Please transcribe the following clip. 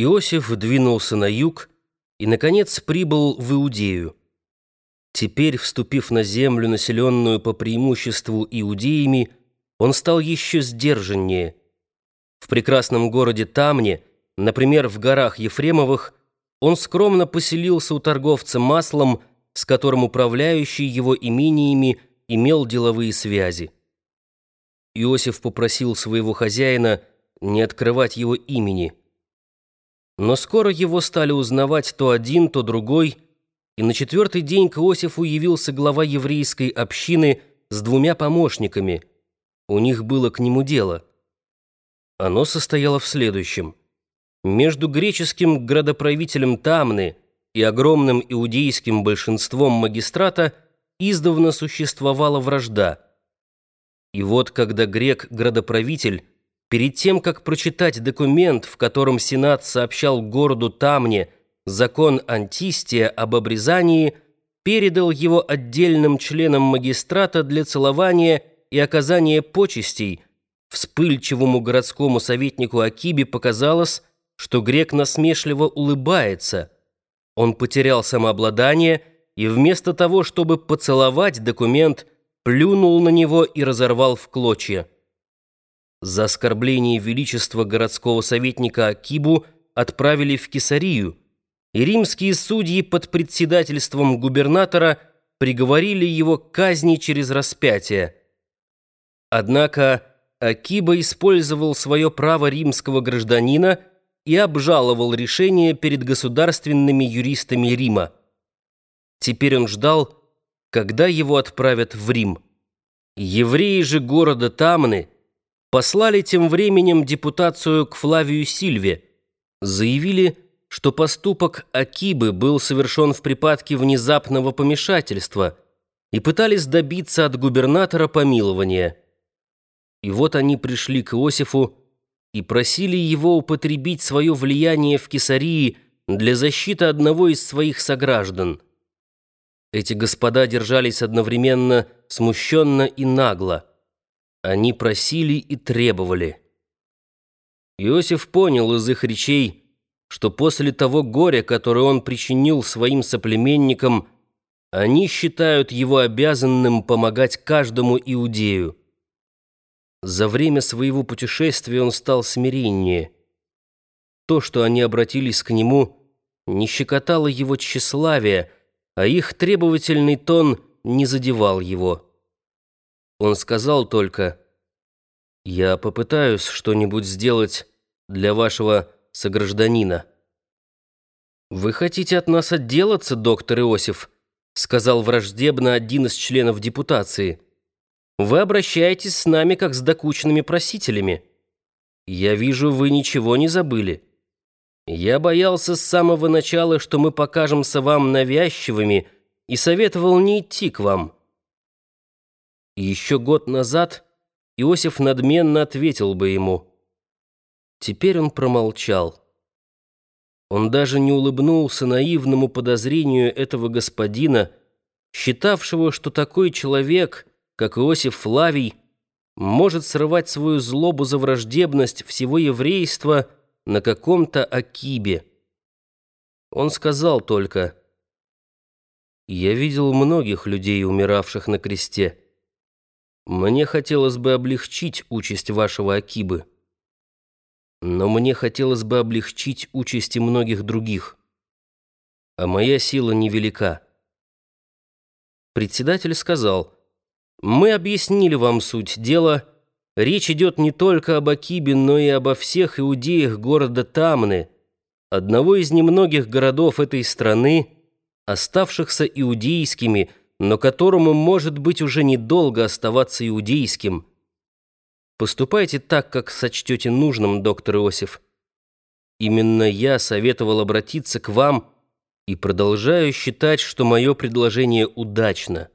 Иосиф двинулся на юг и, наконец, прибыл в Иудею. Теперь, вступив на землю, населенную по преимуществу иудеями, он стал еще сдержаннее. В прекрасном городе Тамне, например, в горах Ефремовых, он скромно поселился у торговца маслом, с которым управляющий его имениями имел деловые связи. Иосиф попросил своего хозяина не открывать его имени. Но скоро его стали узнавать то один, то другой, и на четвертый день к Иосифу явился глава еврейской общины с двумя помощниками. У них было к нему дело. Оно состояло в следующем. Между греческим градоправителем Тамны и огромным иудейским большинством магистрата издавна существовала вражда. И вот когда грек-градоправитель Перед тем, как прочитать документ, в котором Сенат сообщал городу Тамне закон Антистия об обрезании, передал его отдельным членам магистрата для целования и оказания почестей, вспыльчивому городскому советнику Акибе показалось, что грек насмешливо улыбается. Он потерял самообладание и вместо того, чтобы поцеловать документ, плюнул на него и разорвал в клочья. За оскорбление величества городского советника Акибу отправили в Кесарию, и римские судьи под председательством губернатора приговорили его к казни через распятие. Однако Акиба использовал свое право римского гражданина и обжаловал решение перед государственными юристами Рима. Теперь он ждал, когда его отправят в Рим. Евреи же города Тамны – послали тем временем депутацию к Флавию Сильве, заявили, что поступок Акибы был совершен в припадке внезапного помешательства и пытались добиться от губернатора помилования. И вот они пришли к Иосифу и просили его употребить свое влияние в Кесарии для защиты одного из своих сограждан. Эти господа держались одновременно смущенно и нагло. Они просили и требовали. Иосиф понял из их речей, что после того горя, которое он причинил своим соплеменникам, они считают его обязанным помогать каждому иудею. За время своего путешествия он стал смиреннее. То, что они обратились к нему, не щекотало его тщеславия, а их требовательный тон не задевал его. Он сказал только, «Я попытаюсь что-нибудь сделать для вашего согражданина». «Вы хотите от нас отделаться, доктор Иосиф?» сказал враждебно один из членов депутации. «Вы обращаетесь с нами, как с докучными просителями. Я вижу, вы ничего не забыли. Я боялся с самого начала, что мы покажемся вам навязчивыми, и советовал не идти к вам». Еще год назад Иосиф надменно ответил бы ему. Теперь он промолчал. Он даже не улыбнулся наивному подозрению этого господина, считавшего, что такой человек, как Иосиф Флавий, может срывать свою злобу за враждебность всего еврейства на каком-то Акибе. Он сказал только, «Я видел многих людей, умиравших на кресте». Мне хотелось бы облегчить участь вашего Акибы. Но мне хотелось бы облегчить участи многих других. А моя сила невелика. Председатель сказал, «Мы объяснили вам суть дела. Речь идет не только об Акибе, но и обо всех иудеях города Тамны, одного из немногих городов этой страны, оставшихся иудейскими, но которому, может быть, уже недолго оставаться иудейским. Поступайте так, как сочтете нужным, доктор Иосиф. Именно я советовал обратиться к вам и продолжаю считать, что мое предложение удачно.